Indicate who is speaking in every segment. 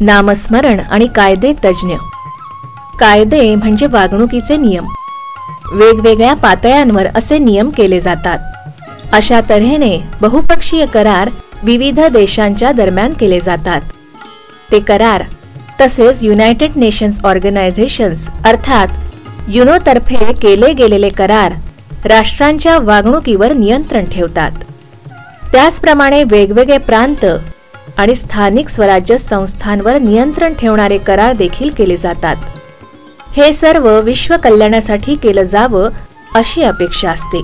Speaker 1: नामस्मरण आणि कायदे तज्ज्ञ. कायदे म्हणजे वागणुकीचे नियम. वेगवेगळ्या पातळ्यांवर असे नियम केले जातात. अशा तऱ्हेने बहुपक्षीय करार विविध देशांच्या दरम्यान केले जातात. ते करार तसेच युनायटेड नेशन्स ऑर्गनायझेशन्स अर्थात युनोतर्फे केले गेलेले करार राष्ट्रांच्या वागणुकीवर नियंत्रण ठेवतात. त्याचप्रमाणे वेगवेगळे प्रांत आणि स्थानिक स्वराज्य संस्थांवर नियंत्रण ठेवणारे करार देखील केले जातात. हे सर्व विश्व कल्याणासाठी केलं जावं अशी अपेक्षा असते.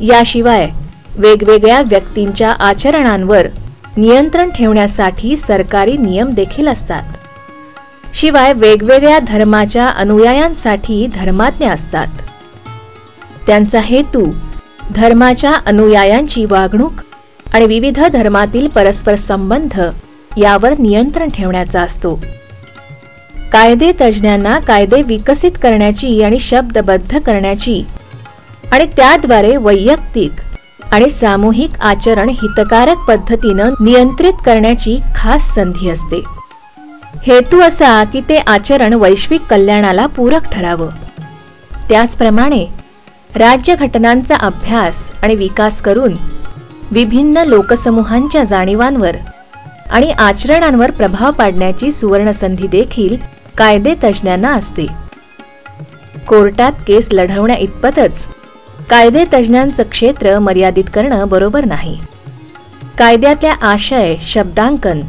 Speaker 1: याशिवाय वेगवेगळ्या व्यक्तींच्या आचरणांवर नियंत्रण ठेवण्यासाठी सरकारी नियम देखील असतात. शिवाय वेगवेगळ्या धर्माच्या अनुयायांसाठी धर्माज्ञ असतात. त्यांचा हेतू धर्माच्या अनुयायांची वागणूक आणि विविध धर्मातील परस्पर संबंध यावर नियंत्रण ठेवण्याचा असतो. कायदे तज्ज्ञांना कायदे विकसित करण्याची आणि शब्दबद्ध करण्याची आणि त्याद्वारे वैयक्तिक आणि सामूहिक आचरण हितकारक पद्धतीनं नियंत्रित करण्याची खास संधी असते. हेतू असा की ते आचरण वैश्विक कल्याणाला पूरक ठरावं. त्याचप्रमाणे राज्यघटनांचा अभ्यास आणि विकास करून विभिन्न लोकसमूहांच्या जाणीवांवर आणि आचरणांवर प्रभाव पाडण्याची सुवर्णसंधी देखील कायदे तज्ज्ञांना असते. कोर्टात केस लढवण्या इतपतच कायदे तज्ज्ञांचं क्षेत्र मर्यादित करणं बरोबर नाही. कायद्यातल्या आशय शब्दांकन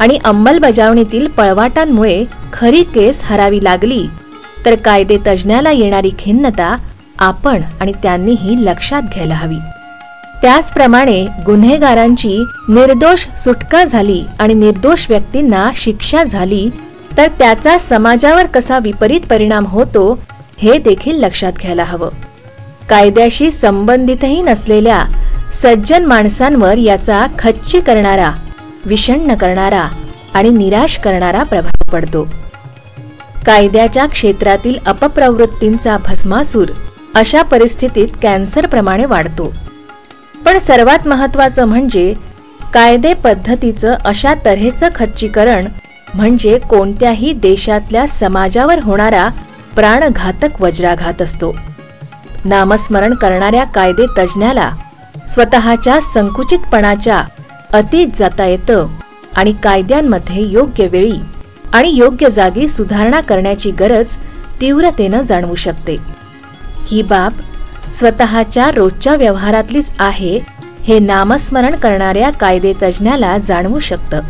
Speaker 1: आणि अंमलबजावणीतील पळवाटांमुळे खरी केस हरावी लागली तर कायदे तज्ज्ञाला येणारी खिन्नता आपण आणि त्यांनीही लक्षात घ्यायला हवी. त्याचप्रमाणे गुन्हेगारांची निर्दोष सुटका झाली आणि निर्दोष व्यक्तींना शिक्षा झाली तर त्याचा समाजावर कसा विपरीत परिणाम होतो हे देखील लक्षात घ्यायला हवं. कायद्याशी संबंधितही नसलेल्या सज्जन माणसांवर याचा खच्ची करणारा विषण्ण करणारा आणि निराश करणारा प्रभाव पडतो. कायद्याच्या क्षेत्रातील अपप्रवृत्तींचा भस्मासूर अशा परिस्थितीत कॅन्सरप्रमाणे वाढतो. पण सर्वात महत्वाचं म्हणजे कायदे पद्धतीचं अशा तऱ्हेचं खच्चीकरण म्हणजे कोणत्याही देशातल्या समाजावर होणारा प्राणघातक वज्राघात असतो. नामस्मरण करणाऱ्या कायदे तज्ज्ञाला स्वतःच्या संकुचितपणाच्या अतीत जाता येतं आणि कायद्यांमध्ये योग्य वेळी आणि योग्य जागी सुधारणा करण्याची गरज तीव्रतेनं जाणवू शकते. ही बाब स्वतःच्या रोजच्या व्यवहारातलीच आहे हे नामस्मरण करणाऱ्या कायदे तज्ज्ञाला जाणवू शकतं.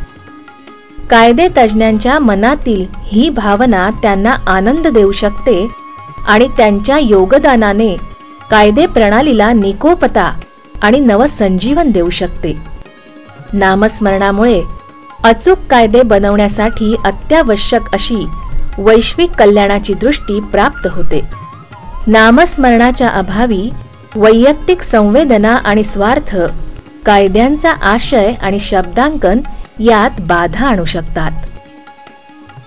Speaker 1: कायदे तज्ज्ञांच्या मनातील ही भावना त्यांना आनंद देऊ शकते आणि त्यांच्या योगदानाने कायदे प्रणालीला निकोपता आणि नवसंजीवन देऊ शकते. नामस्मरणामुळे अचूक कायदे बनवण्यासाठी अत्यावश्यक अशी वैश्विक कल्याणाची दृष्टी प्राप्त होते. नामस्मरणाच्या अभावी वैयक्तिक संवेदना आणि स्वार्थ कायद्यांचा आशय आणि शब्दांकन यात बाधा आणू शकतात.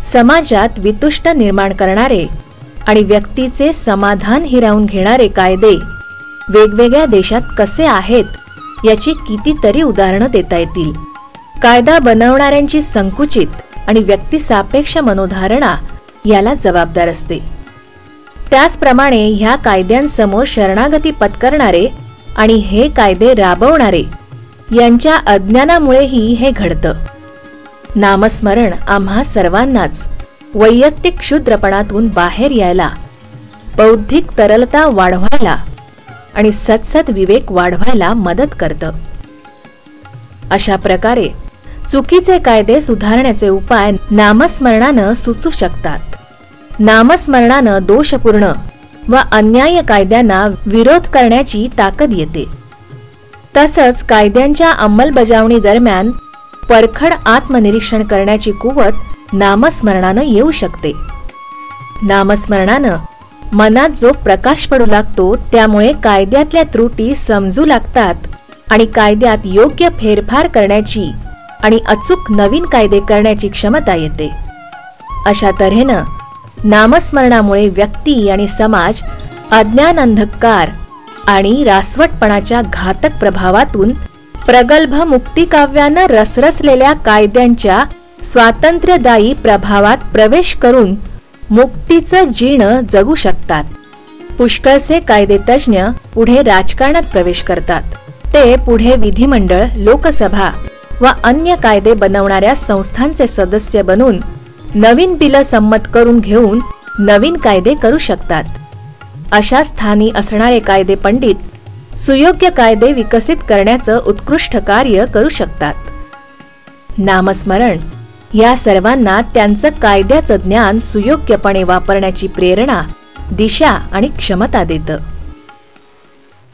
Speaker 1: समाजात वितुष्ट निर्माण करणारे आणि व्यक्तीचे समाधान हिरावून घेणारे कायदे वेगवेगळ्या देशात कसे आहेत याची कितीतरी उदाहरणं देता येतील. कायदा बनवणाऱ्यांची संकुचित आणि व्यक्तिसापेक्ष मनोधारणा याला जबाबदार असते. त्याचप्रमाणे ह्या कायद्यांसमोर शरणागती पत्करणारे आणि हे कायदे राबवणारे यांच्या अज्ञानामुळेही हे घडतं. नामस्मरण आम्हा सर्वांनाच. वैयक्तिक क्षुद्रपणातून बाहेर यायला बौद्धिक तरलता वाढवायला आणि सत्सत विवेक वाढवायला मदत करतं. अशा प्रकारे चुकीचे कायदे सुधारण्याचे उपाय नामस्मरणानं सुचू शकतात. नामस्मरणानं दोषपूर्ण व अन्याय कायद्यांना विरोध करण्याची ताकद येते. तसंच कायद्यांच्या अंमलबजावणी दरम्यान परखड आत्मनिरीक्षण करण्याची कुवत नामस्मरणानं येऊ शकते. नामस्मरणानं मनात जो प्रकाश पडू लागतो त्यामुळे कायद्यातल्या त्रुटी समजू लागतात आणि कायद्यात योग्य फेरफार करण्याची आणि अचूक नवीन कायदे करण्याची क्षमता येते. अशा तऱ्हेनं नामस्मरणामुळे व्यक्ती आणि समाज अज्ञान अंधकार आणि रासवटपणाच्या घातक प्रभावातून प्रगल्भ मुक्तिकाव्यानं रसरसलेल्या कायद्यांच्या स्वातंत्र्यदायी प्रभावात प्रवेश करून मुक्तीचं जीण जगू शकतात. पुष्कळसे कायदेतज्ञ पुढे राजकारणात प्रवेश करतात. ते पुढे विधिमंडळ लोकसभा व अन्य कायदे बनवणाऱ्या संस्थांचे सदस्य बनून नवीन बिल संमत करून घेऊन नवीन कायदे करू शकतात. अशा स्थानी असणारे कायदे पंडित सुयोग्य कायदे विकसित करण्याचं उत्कृष्ट कार्य करू शकतात. नामस्मरण. या सर्वांना त्यांचं कायद्याचं ज्ञान सुयोग्यपणे वापरण्याची प्रेरणा दिशा आणि क्षमता देतं.